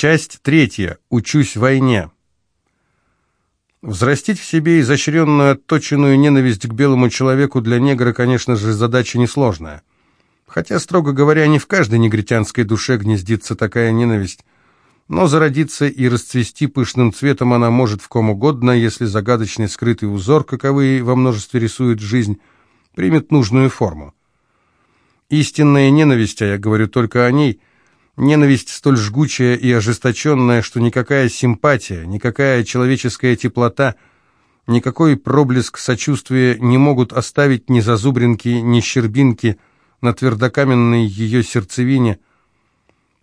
Часть третья. Учусь войне. Взрастить в себе изощренную, отточенную ненависть к белому человеку для негра, конечно же, задача несложная. Хотя, строго говоря, не в каждой негритянской душе гнездится такая ненависть. Но зародиться и расцвести пышным цветом она может в ком угодно, если загадочный скрытый узор, каковые во множестве рисует жизнь, примет нужную форму. Истинная ненависть, а я говорю только о ней, ненависть столь жгучая и ожесточенная, что никакая симпатия, никакая человеческая теплота, никакой проблеск сочувствия не могут оставить ни зазубринки, ни щербинки на твердокаменной ее сердцевине.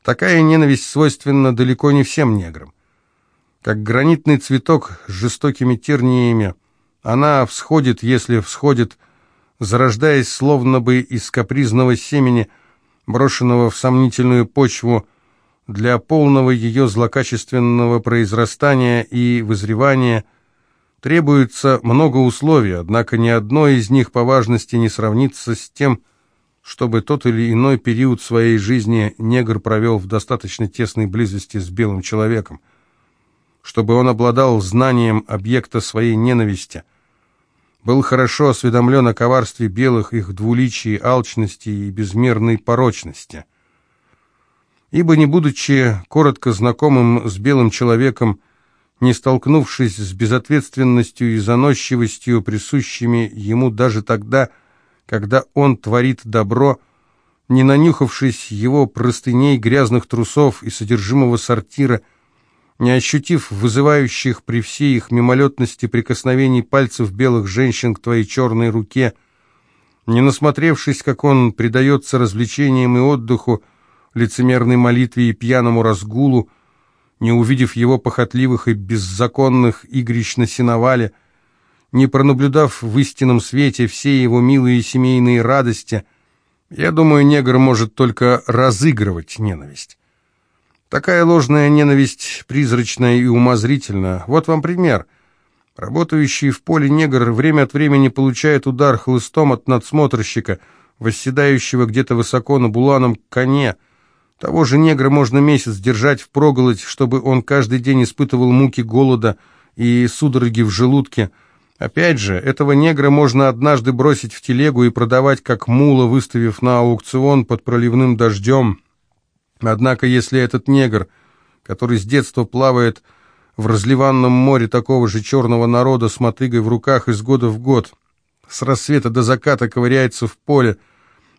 Такая ненависть свойственна далеко не всем неграм. Как гранитный цветок с жестокими терниями, она всходит, если всходит, зарождаясь словно бы из капризного семени, брошенного в сомнительную почву, для полного ее злокачественного произрастания и вызревания требуется много условий, однако ни одно из них по важности не сравнится с тем, чтобы тот или иной период своей жизни негр провел в достаточно тесной близости с белым человеком, чтобы он обладал знанием объекта своей ненависти – был хорошо осведомлен о коварстве белых, их двуличии, алчности и безмерной порочности. Ибо, не будучи коротко знакомым с белым человеком, не столкнувшись с безответственностью и заносчивостью, присущими ему даже тогда, когда он творит добро, не нанюхавшись его простыней, грязных трусов и содержимого сортира – не ощутив вызывающих при всей их мимолетности прикосновений пальцев белых женщин к твоей черной руке, не насмотревшись, как он предается развлечениям и отдыху, лицемерной молитве и пьяному разгулу, не увидев его похотливых и беззаконных игрищ на сеновале, не пронаблюдав в истинном свете все его милые семейные радости, я думаю, негр может только разыгрывать ненависть. Такая ложная ненависть призрачная и умозрительна. Вот вам пример. Работающий в поле негр время от времени получает удар хлыстом от надсмотрщика, восседающего где-то высоко на буланом коне. Того же негра можно месяц держать в впроголодь, чтобы он каждый день испытывал муки голода и судороги в желудке. Опять же, этого негра можно однажды бросить в телегу и продавать как мула, выставив на аукцион под проливным дождем. Однако, если этот негр, который с детства плавает в разливанном море такого же черного народа с мотыгой в руках из года в год, с рассвета до заката ковыряется в поле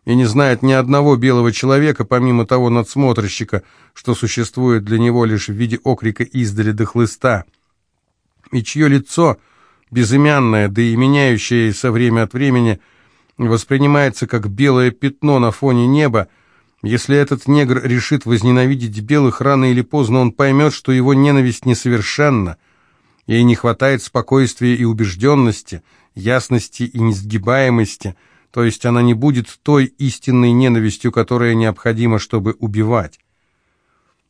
и не знает ни одного белого человека, помимо того надсмотрщика, что существует для него лишь в виде окрика издали до хлыста, и чье лицо, безымянное, да и меняющееся время от времени, воспринимается как белое пятно на фоне неба, если этот негр решит возненавидеть белых, рано или поздно он поймет, что его ненависть несовершенна. Ей не хватает спокойствия и убежденности, ясности и несгибаемости, то есть она не будет той истинной ненавистью, которая необходима, чтобы убивать.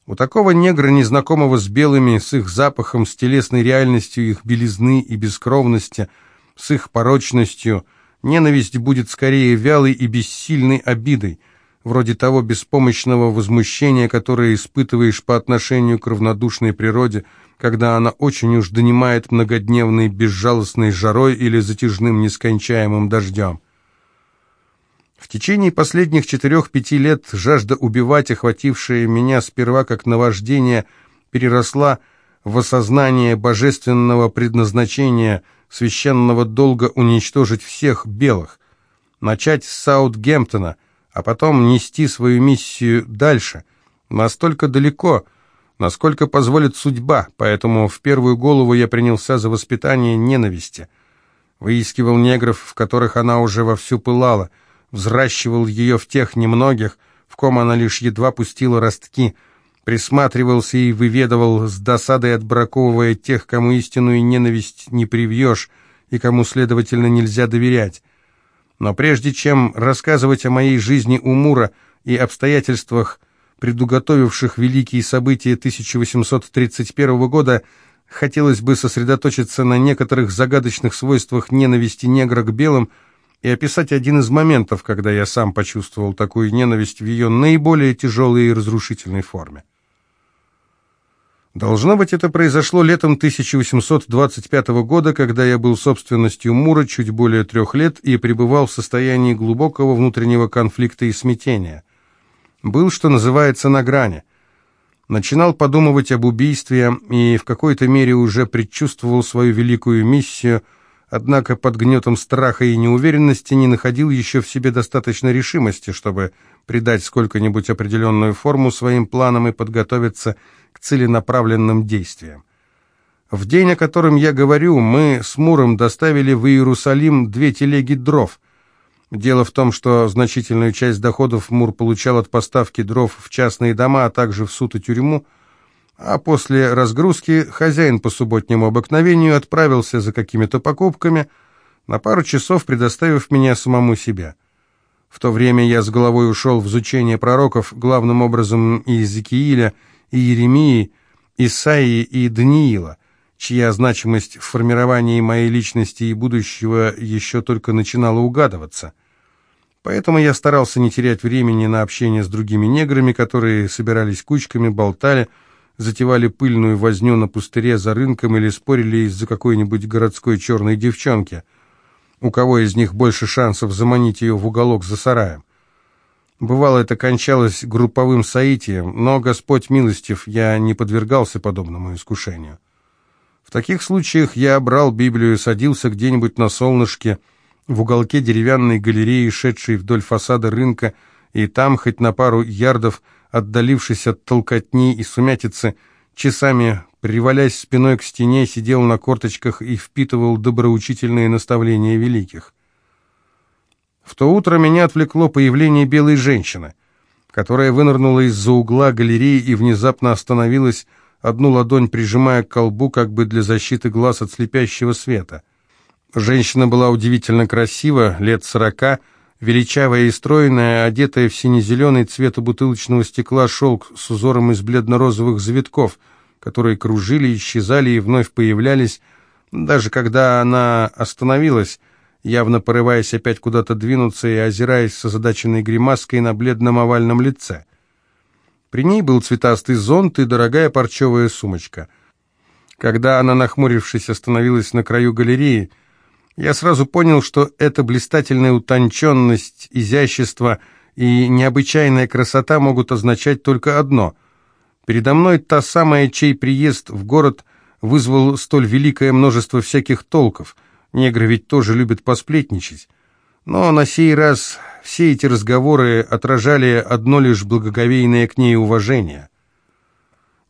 У такого негра, незнакомого с белыми, с их запахом, с телесной реальностью их белизны и бескровности, с их порочностью, ненависть будет скорее вялой и бессильной обидой – вроде того беспомощного возмущения, которое испытываешь по отношению к равнодушной природе, когда она очень уж донимает многодневной безжалостной жарой или затяжным нескончаемым дождем. В течение последних четырех-пяти лет жажда убивать, охватившая меня сперва как наваждение, переросла в осознание божественного предназначения, священного долга уничтожить всех белых. Начать с Саутгемптона – а потом нести свою миссию дальше, настолько далеко, насколько позволит судьба, поэтому в первую голову я принялся за воспитание ненависти. Выискивал негров, в которых она уже вовсю пылала, взращивал ее в тех немногих, в ком она лишь едва пустила ростки, присматривался и выведывал, с досадой отбраковывая тех, кому истинную ненависть не привьешь и кому, следовательно, нельзя доверять. Но прежде чем рассказывать о моей жизни у Мура и обстоятельствах, предуготовивших великие события 1831 года, хотелось бы сосредоточиться на некоторых загадочных свойствах ненависти негра к белым и описать один из моментов, когда я сам почувствовал такую ненависть в ее наиболее тяжелой и разрушительной форме. Должно быть, это произошло летом 1825 года, когда я был собственностью Мура чуть более трех лет и пребывал в состоянии глубокого внутреннего конфликта и смятения. Был, что называется, на грани. Начинал подумывать об убийстве и в какой-то мере уже предчувствовал свою великую миссию, однако под гнетом страха и неуверенности не находил еще в себе достаточно решимости, чтобы придать сколько-нибудь определенную форму своим планам и подготовиться к целенаправленным действиям. В день, о котором я говорю, мы с Муром доставили в Иерусалим две телеги дров. Дело в том, что значительную часть доходов Мур получал от поставки дров в частные дома, а также в суд и тюрьму, а после разгрузки хозяин по субботнему обыкновению отправился за какими-то покупками, на пару часов предоставив меня самому себе. В то время я с головой ушел в изучение пророков, главным образом Иезекииля, и Еремии, Исаии и Даниила, чья значимость в формировании моей личности и будущего еще только начинала угадываться. Поэтому я старался не терять времени на общение с другими неграми, которые собирались кучками, болтали, затевали пыльную возню на пустыре за рынком или спорили из-за какой-нибудь городской черной девчонки, у кого из них больше шансов заманить ее в уголок за сараем. Бывало, это кончалось групповым соитием, но Господь милостив, я не подвергался подобному искушению. В таких случаях я брал Библию и садился где-нибудь на солнышке, в уголке деревянной галереи, шедшей вдоль фасада рынка, и там, хоть на пару ярдов, отдалившись от толкотни и сумятицы, часами, привалясь спиной к стене, сидел на корточках и впитывал доброучительные наставления великих. В то утро меня отвлекло появление белой женщины, которая вынырнула из-за угла галереи и внезапно остановилась, одну ладонь прижимая к колбу, как бы для защиты глаз от слепящего света. Женщина была удивительно красива, лет сорока, величавая и стройная, одетая в сине-зеленый цвет бутылочного стекла шелк с узором из бледно-розовых завитков, которые кружили, исчезали и вновь появлялись, даже когда она остановилась, явно порываясь опять куда-то двинуться и озираясь с озадаченной гримаской на бледном овальном лице. При ней был цветастый зонт и дорогая парчевая сумочка. Когда она, нахмурившись, остановилась на краю галереи, я сразу понял, что эта блистательная утонченность, изящество и необычайная красота могут означать только одно. Передо мной та самая, чей приезд в город вызвал столь великое множество всяких толков — Негры ведь тоже любят посплетничать. Но на сей раз все эти разговоры отражали одно лишь благоговейное к ней уважение.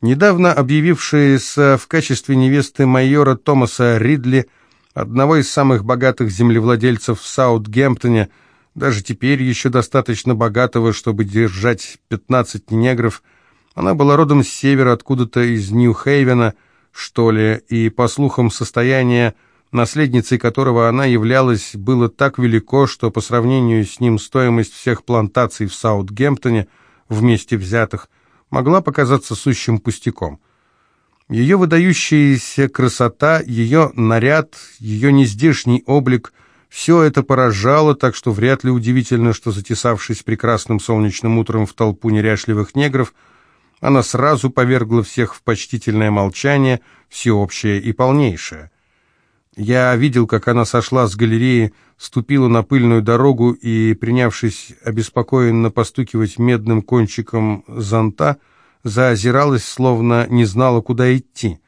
Недавно объявившаяся в качестве невесты майора Томаса Ридли, одного из самых богатых землевладельцев в Саутгемптоне, даже теперь еще достаточно богатого, чтобы держать 15 негров, она была родом с севера, откуда-то из Нью-Хейвена, что ли, и, по слухам, состояние наследницей которого она являлась, было так велико, что по сравнению с ним стоимость всех плантаций в Саутгемптоне, вместе взятых, могла показаться сущим пустяком. Ее выдающаяся красота, ее наряд, ее нездешний облик – все это поражало, так что вряд ли удивительно, что, затесавшись прекрасным солнечным утром в толпу неряшливых негров, она сразу повергла всех в почтительное молчание, всеобщее и полнейшее. Я видел, как она сошла с галереи, ступила на пыльную дорогу и, принявшись обеспокоенно постукивать медным кончиком зонта, заозиралась, словно не знала, куда идти.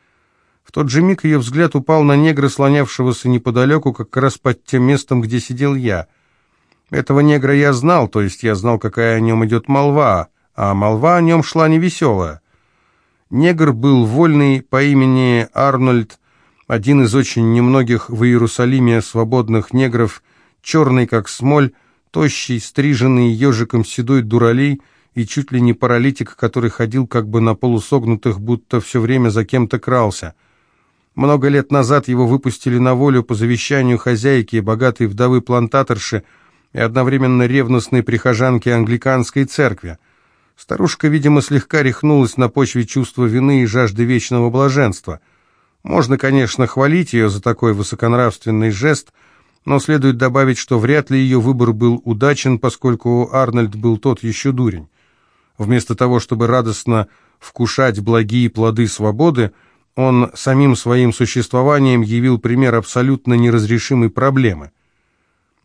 В тот же миг ее взгляд упал на негра, слонявшегося неподалеку, как раз под тем местом, где сидел я. Этого негра я знал, то есть я знал, какая о нем идет молва, а молва о нем шла невеселая. Негр был вольный по имени Арнольд один из очень немногих в Иерусалиме свободных негров, черный как смоль, тощий, стриженный ежиком седой дуралей и чуть ли не паралитик, который ходил как бы на полусогнутых, будто все время за кем-то крался. Много лет назад его выпустили на волю по завещанию хозяйки, богатой вдовы-плантаторши и одновременно ревностной прихожанки англиканской церкви. Старушка, видимо, слегка рехнулась на почве чувства вины и жажды вечного блаженства – можно, конечно, хвалить ее за такой высоконравственный жест, но следует добавить, что вряд ли ее выбор был удачен, поскольку Арнольд был тот еще дурень. Вместо того, чтобы радостно вкушать благие плоды свободы, он самим своим существованием явил пример абсолютно неразрешимой проблемы.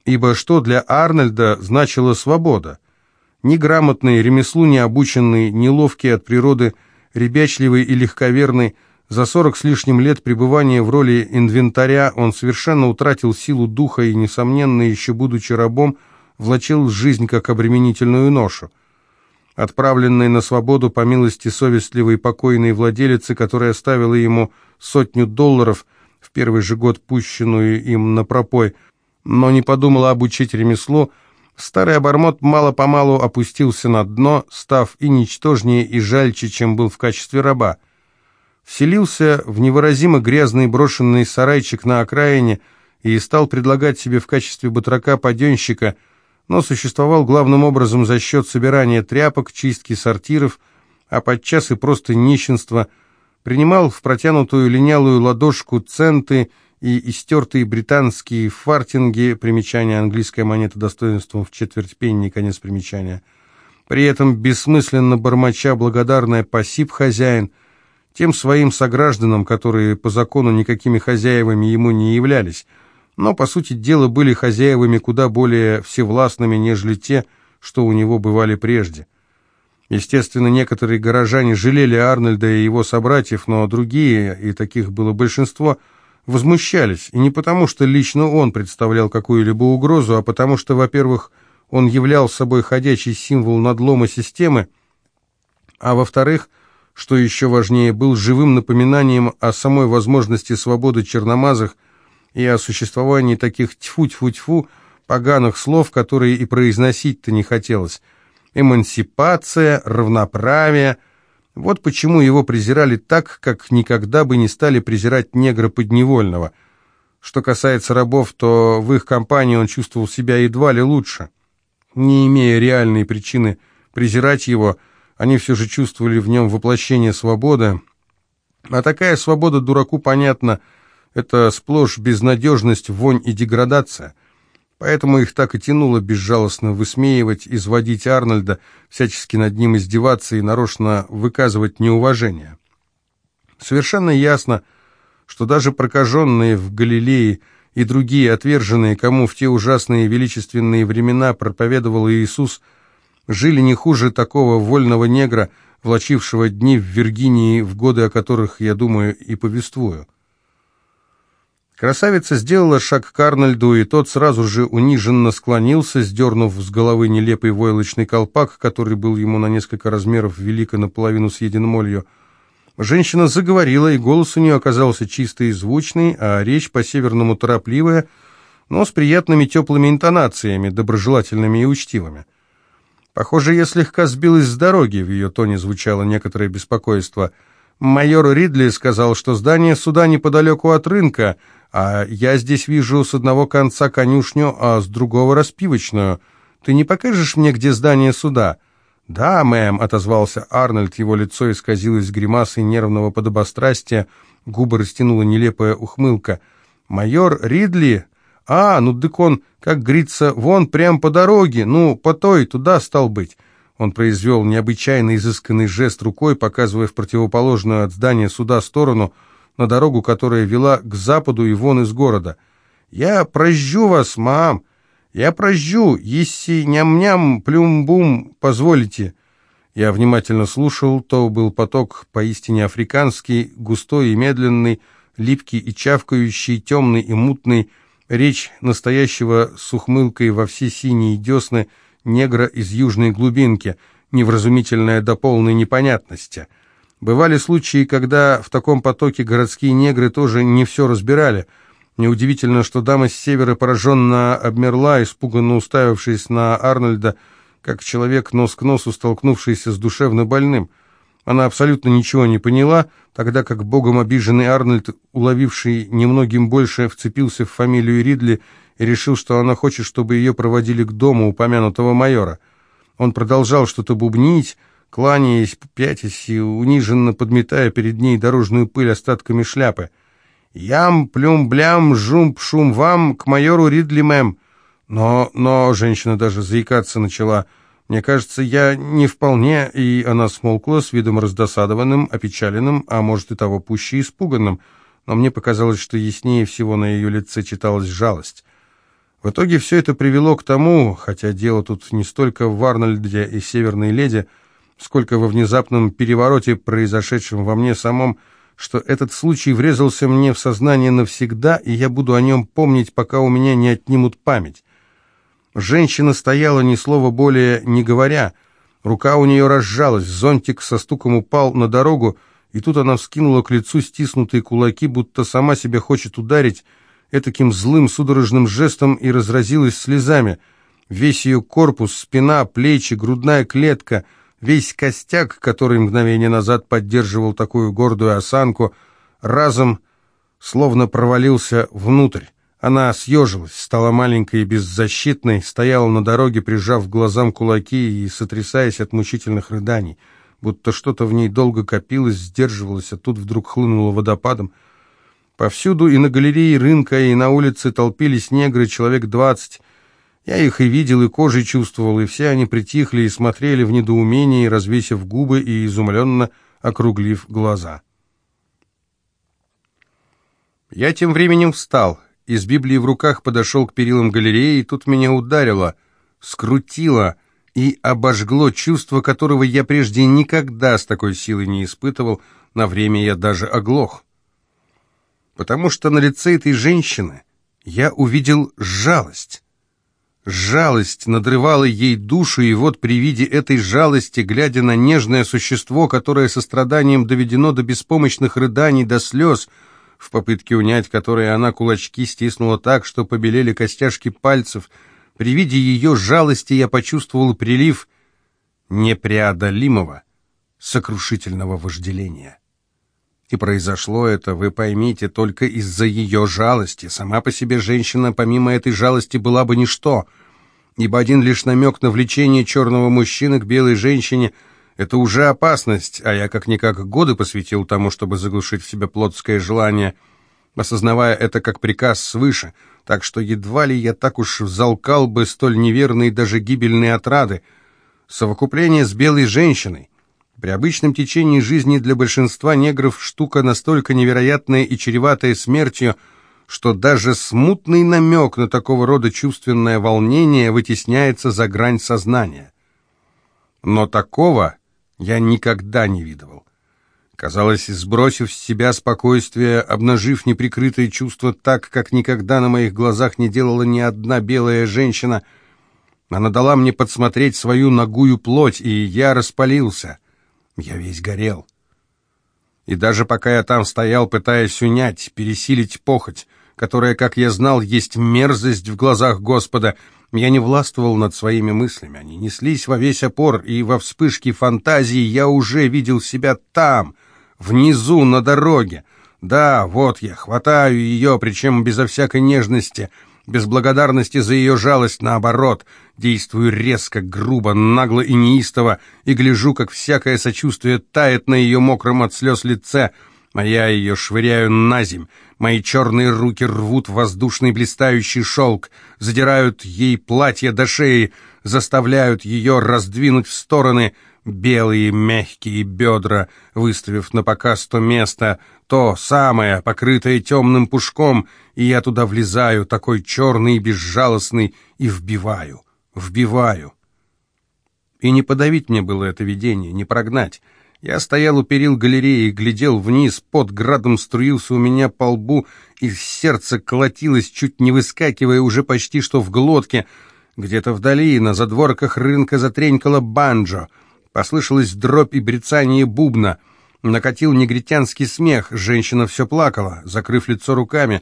Ибо что для Арнольда значила свобода? Неграмотный, ремеслу необученный, неловкий от природы, ребячливый и легковерный, за сорок с лишним лет пребывания в роли инвентаря он совершенно утратил силу духа и, несомненно, еще будучи рабом, влачил жизнь как обременительную ношу. Отправленный на свободу по милости совестливой покойной владелицы, которая оставила ему сотню долларов в первый же год пущенную им на пропой, но не подумала обучить ремеслу, старый обормот мало-помалу опустился на дно, став и ничтожнее, и жальче, чем был в качестве раба. Вселился в невыразимо грязный брошенный сарайчик на окраине и стал предлагать себе в качестве батрака-паденщика – но существовал главным образом за счет собирания тряпок, чистки сортиров, а подчас и просто нищенства, принимал в протянутую линялую ладошку центы и истертые британские фартинги, примечание английская монета достоинством в четверть пенни, конец примечания. При этом бессмысленно бормоча благодарная «пасиб хозяин», тем своим согражданам, которые по закону никакими хозяевами ему не являлись – но, по сути дела, были хозяевами куда более всевластными, нежели те, что у него бывали прежде. Естественно, некоторые горожане жалели Арнольда и его собратьев, но другие, и таких было большинство, возмущались, и не потому, что лично он представлял какую-либо угрозу, а потому что, во-первых, он являл собой ходячий символ надлома системы, а во-вторых, что еще важнее, был живым напоминанием о самой возможности свободы черномазых – и о существовании таких тьфу-тьфу-тьфу поганых слов, которые и произносить-то не хотелось. Эмансипация, равноправие. Вот почему его презирали так, как никогда бы не стали презирать негра подневольного. Что касается рабов, то в их компании он чувствовал себя едва ли лучше. Не имея реальной причины презирать его, они все же чувствовали в нем воплощение свободы. А такая свобода дураку понятна – это сплошь безнадежность, вонь и деградация. Поэтому их так и тянуло безжалостно высмеивать, изводить Арнольда, всячески над ним издеваться и нарочно выказывать неуважение. Совершенно ясно, что даже прокаженные в Галилее и другие отверженные, кому в те ужасные величественные времена проповедовал Иисус, жили не хуже такого вольного негра, влачившего дни в Виргинии в годы, о которых, я думаю, и повествую. Красавица сделала шаг к Арнольду, и тот сразу же униженно склонился, сдернув с головы нелепый войлочный колпак, который был ему на несколько размеров велик и наполовину съеден молью. Женщина заговорила, и голос у нее оказался чистый и звучный, а речь по-северному торопливая, но с приятными теплыми интонациями, доброжелательными и учтивыми. Похоже, я слегка сбилась с дороги, в ее тоне звучало некоторое беспокойство. Майор Ридли сказал, что здание суда неподалеку от рынка — а я здесь вижу с одного конца конюшню, а с другого распивочную. Ты не покажешь мне, где здание суда?» «Да, мэм», — отозвался Арнольд, его лицо исказилось гримасой нервного подобострастия, губы растянула нелепая ухмылка. «Майор Ридли? А, ну дык он, как говорится, вон прям по дороге, ну, по той, туда стал быть». Он произвел необычайно изысканный жест рукой, показывая в противоположную от здания суда сторону — на дорогу, которая вела к западу и вон из города. «Я прожжу вас, мам! Я прожжу, если ням-ням, плюм-бум, позволите!» Я внимательно слушал, то был поток поистине африканский, густой и медленный, липкий и чавкающий, темный и мутный, речь настоящего с ухмылкой во все синие десны негра из южной глубинки, невразумительная до полной непонятности — Бывали случаи, когда в таком потоке городские негры тоже не все разбирали. Неудивительно, что дама с севера пораженно обмерла, испуганно уставившись на Арнольда, как человек нос к носу, столкнувшийся с душевно больным. Она абсолютно ничего не поняла, тогда как богом обиженный Арнольд, уловивший немногим больше, вцепился в фамилию Ридли и решил, что она хочет, чтобы ее проводили к дому упомянутого майора. Он продолжал что-то бубнить, кланяясь, пятясь и униженно подметая перед ней дорожную пыль остатками шляпы. «Ям, плюм-блям, жум-пшум вам, к майору Ридли, мэм!» Но, но, женщина даже заикаться начала. Мне кажется, я не вполне...» И она смолкла с видом раздосадованным, опечаленным, а может и того пуще испуганным. Но мне показалось, что яснее всего на ее лице читалась жалость. В итоге все это привело к тому, хотя дело тут не столько в Арнольде и Северной Леди, сколько во внезапном перевороте, произошедшем во мне самом, что этот случай врезался мне в сознание навсегда, и я буду о нем помнить, пока у меня не отнимут память. Женщина стояла, ни слова более не говоря. Рука у нее разжалась, зонтик со стуком упал на дорогу, и тут она вскинула к лицу стиснутые кулаки, будто сама себя хочет ударить, этаким злым судорожным жестом и разразилась слезами. Весь ее корпус, спина, плечи, грудная клетка, весь костяк, который мгновение назад поддерживал такую гордую осанку, разом словно провалился внутрь. Она съежилась, стала маленькой и беззащитной, стояла на дороге, прижав к глазам кулаки и сотрясаясь от мучительных рыданий, будто что-то в ней долго копилось, сдерживалось, а тут вдруг хлынуло водопадом. Повсюду и на галерее рынка, и на улице толпились негры, человек двадцать. Я их и видел, и кожей чувствовал, и все они притихли и смотрели в недоумении, развесив губы и изумленно округлив глаза. Я тем временем встал — из Библии в руках подошел к перилам галереи, и тут меня ударило, скрутило и обожгло чувство, которого я прежде никогда с такой силой не испытывал, на время я даже оглох. Потому что на лице этой женщины я увидел жалость. Жалость надрывала ей душу, и вот при виде этой жалости, глядя на нежное существо, которое со страданием доведено до беспомощных рыданий, до слез, — в попытке унять которые она кулачки стиснула так, что побелели костяшки пальцев. При виде ее жалости я почувствовал прилив непреодолимого, сокрушительного вожделения. И произошло это, вы поймите, только из-за ее жалости. Сама по себе женщина, помимо этой жалости, была бы ничто, ибо один лишь намек на влечение черного мужчины к белой женщине — это уже опасность, а я как-никак годы посвятил тому, чтобы заглушить в себе плотское желание, осознавая это как приказ свыше, так что едва ли я так уж взалкал бы столь неверные даже гибельные отрады. Совокупление с белой женщиной. При обычном течении жизни для большинства негров штука настолько невероятная и чреватая смертью, что даже смутный намек на такого рода чувственное волнение вытесняется за грань сознания. Но такого я никогда не видывал. Казалось, сбросив с себя спокойствие, обнажив неприкрытые чувства так, как никогда на моих глазах не делала ни одна белая женщина, она дала мне подсмотреть свою ногую плоть, и я распалился. Я весь горел. И даже пока я там стоял, пытаясь унять, пересилить похоть, которая, как я знал, есть мерзость в глазах Господа, я не властвовал над своими мыслями, они неслись во весь опор, и во вспышке фантазии я уже видел себя там, внизу, на дороге. Да, вот я, хватаю ее, причем безо всякой нежности, без благодарности за ее жалость, наоборот, действую резко, грубо, нагло и неистово, и гляжу, как всякое сочувствие тает на ее мокром от слез лице, а я ее швыряю на земь, Мои черные руки рвут воздушный блистающий шелк, задирают ей платье до шеи, заставляют ее раздвинуть в стороны белые мягкие бедра, выставив на показ то место, то самое, покрытое темным пушком, и я туда влезаю, такой черный и безжалостный, и вбиваю, вбиваю. И не подавить мне было это видение, не прогнать. Я стоял у перил галереи, глядел вниз, под градом струился у меня по лбу, и сердце колотилось, чуть не выскакивая уже почти что в глотке. Где-то вдали, на задворках рынка затренькало банджо. Послышалась дробь и брецание бубна. Накатил негритянский смех, женщина все плакала, закрыв лицо руками.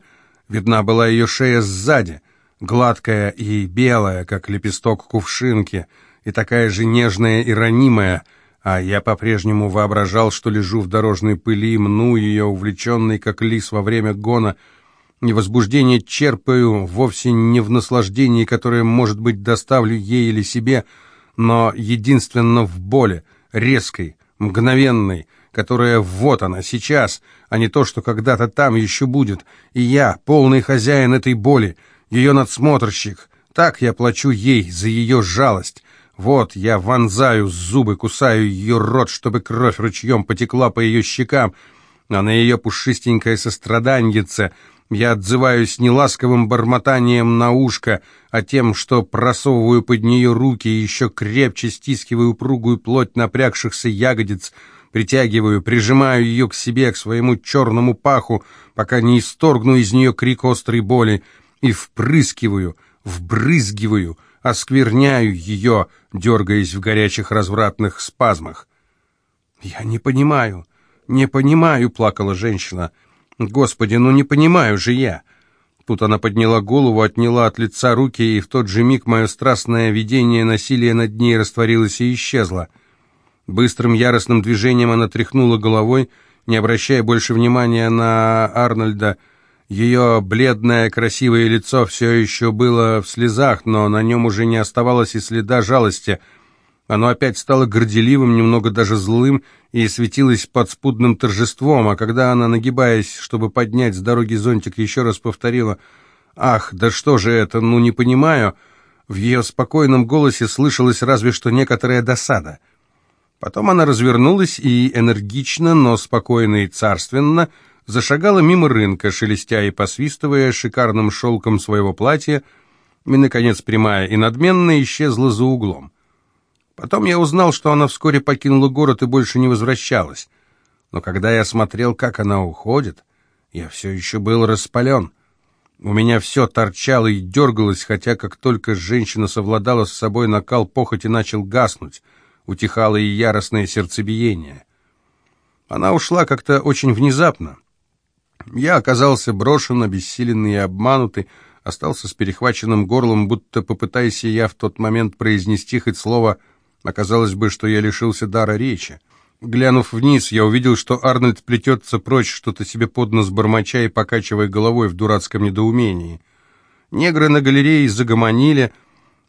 Видна была ее шея сзади, гладкая и белая, как лепесток кувшинки, и такая же нежная и ранимая — а я по-прежнему воображал, что лежу в дорожной пыли, мну ее, увлеченный, как лис во время гона, и возбуждение черпаю вовсе не в наслаждении, которое, может быть, доставлю ей или себе, но единственно в боли, резкой, мгновенной, которая вот она, сейчас, а не то, что когда-то там еще будет, и я, полный хозяин этой боли, ее надсмотрщик, так я плачу ей за ее жалость, Вот я вонзаю зубы, кусаю ее рот, чтобы кровь ручьем потекла по ее щекам, а на ее пушистенькое состраданьице я отзываюсь не ласковым бормотанием на ушко, а тем, что просовываю под нее руки и еще крепче стискиваю упругую плоть напрягшихся ягодиц, притягиваю, прижимаю ее к себе, к своему черному паху, пока не исторгну из нее крик острой боли, и впрыскиваю, вбрызгиваю, оскверняю ее, дергаясь в горячих развратных спазмах. «Я не понимаю, не понимаю», — плакала женщина, — Господи, ну не понимаю же я. Тут она подняла голову, отняла от лица руки, и в тот же миг мое страстное видение насилия над ней растворилось и исчезло. Быстрым яростным движением она тряхнула головой, не обращая больше внимания на Арнольда. Ее бледное красивое лицо все еще было в слезах, но на нем уже не оставалось и следа жалости — оно опять стало горделивым, немного даже злым, и светилось подспудным торжеством, а когда она, нагибаясь, чтобы поднять с дороги зонтик, еще раз повторила «Ах, да что же это, ну не понимаю», в ее спокойном голосе слышалась разве что некоторая досада. Потом она развернулась и энергично, но спокойно и царственно зашагала мимо рынка, шелестя и посвистывая шикарным шелком своего платья, и, наконец, прямая и надменно исчезла за углом. Потом я узнал, что она вскоре покинула город и больше не возвращалась. Но когда я смотрел, как она уходит, я все еще был распален. У меня все торчало и дергалось, хотя как только женщина совладала с собой, накал похоти начал гаснуть, утихало и яростное сердцебиение. Она ушла как-то очень внезапно. Я оказался брошен, обессиленный и обманутый, остался с перехваченным горлом, будто попытаясь я в тот момент произнести хоть слово «вы». Оказалось бы, что я лишился дара речи. Глянув вниз, я увидел, что Арнольд плетется прочь, что-то себе под нос бормоча и покачивая головой в дурацком недоумении. Негры на галерее загомонили,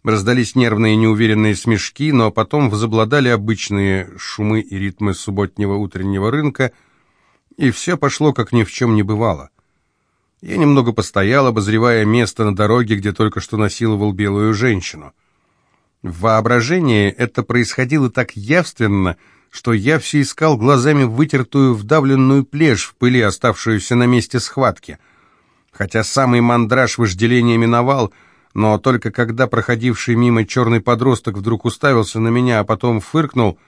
раздались нервные неуверенные смешки, но потом возобладали обычные шумы и ритмы субботнего утреннего рынка, и все пошло, как ни в чем не бывало. Я немного постоял, обозревая место на дороге, где только что насиловал белую женщину. В воображении это происходило так явственно, что я все искал глазами вытертую вдавленную плешь в пыли, оставшуюся на месте схватки. Хотя самый мандраж вожделения миновал, но только когда проходивший мимо черный подросток вдруг уставился на меня, а потом фыркнул,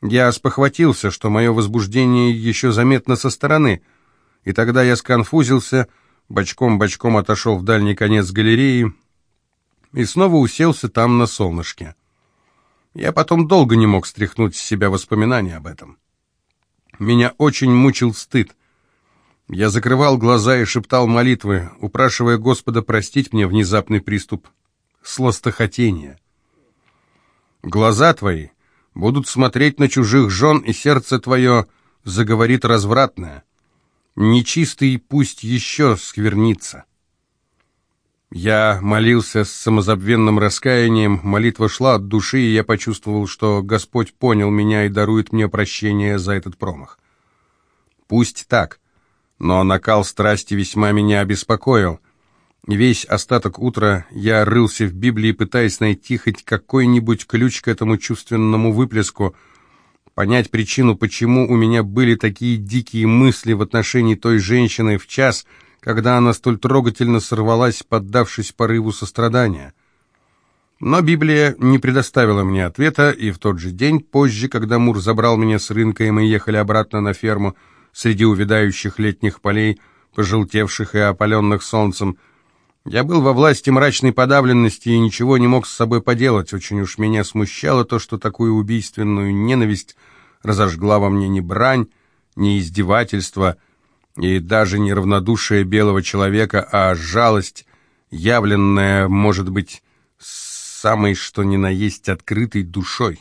я спохватился, что мое возбуждение еще заметно со стороны, и тогда я сконфузился, бочком-бочком отошел в дальний конец галереи, и снова уселся там на солнышке. Я потом долго не мог стряхнуть с себя воспоминания об этом. Меня очень мучил стыд. Я закрывал глаза и шептал молитвы, упрашивая Господа простить мне внезапный приступ сластохотения. Глаза твои будут смотреть на чужих жен, и сердце твое заговорит развратное. Нечистый пусть еще сквернится. Я молился с самозабвенным раскаянием, молитва шла от души, и я почувствовал, что Господь понял меня и дарует мне прощение за этот промах. Пусть так, но накал страсти весьма меня обеспокоил. Весь остаток утра я рылся в Библии, пытаясь найти хоть какой-нибудь ключ к этому чувственному выплеску, понять причину, почему у меня были такие дикие мысли в отношении той женщины в час, когда она столь трогательно сорвалась, поддавшись порыву сострадания. Но Библия не предоставила мне ответа, и в тот же день, позже, когда Мур забрал меня с рынка, и мы ехали обратно на ферму, среди увядающих летних полей, пожелтевших и опаленных солнцем, я был во власти мрачной подавленности и ничего не мог с собой поделать. Очень уж меня смущало то, что такую убийственную ненависть разожгла во мне не брань, не издевательство — и даже не равнодушие белого человека, а жалость, явленная, может быть, самой что ни на есть открытой душой.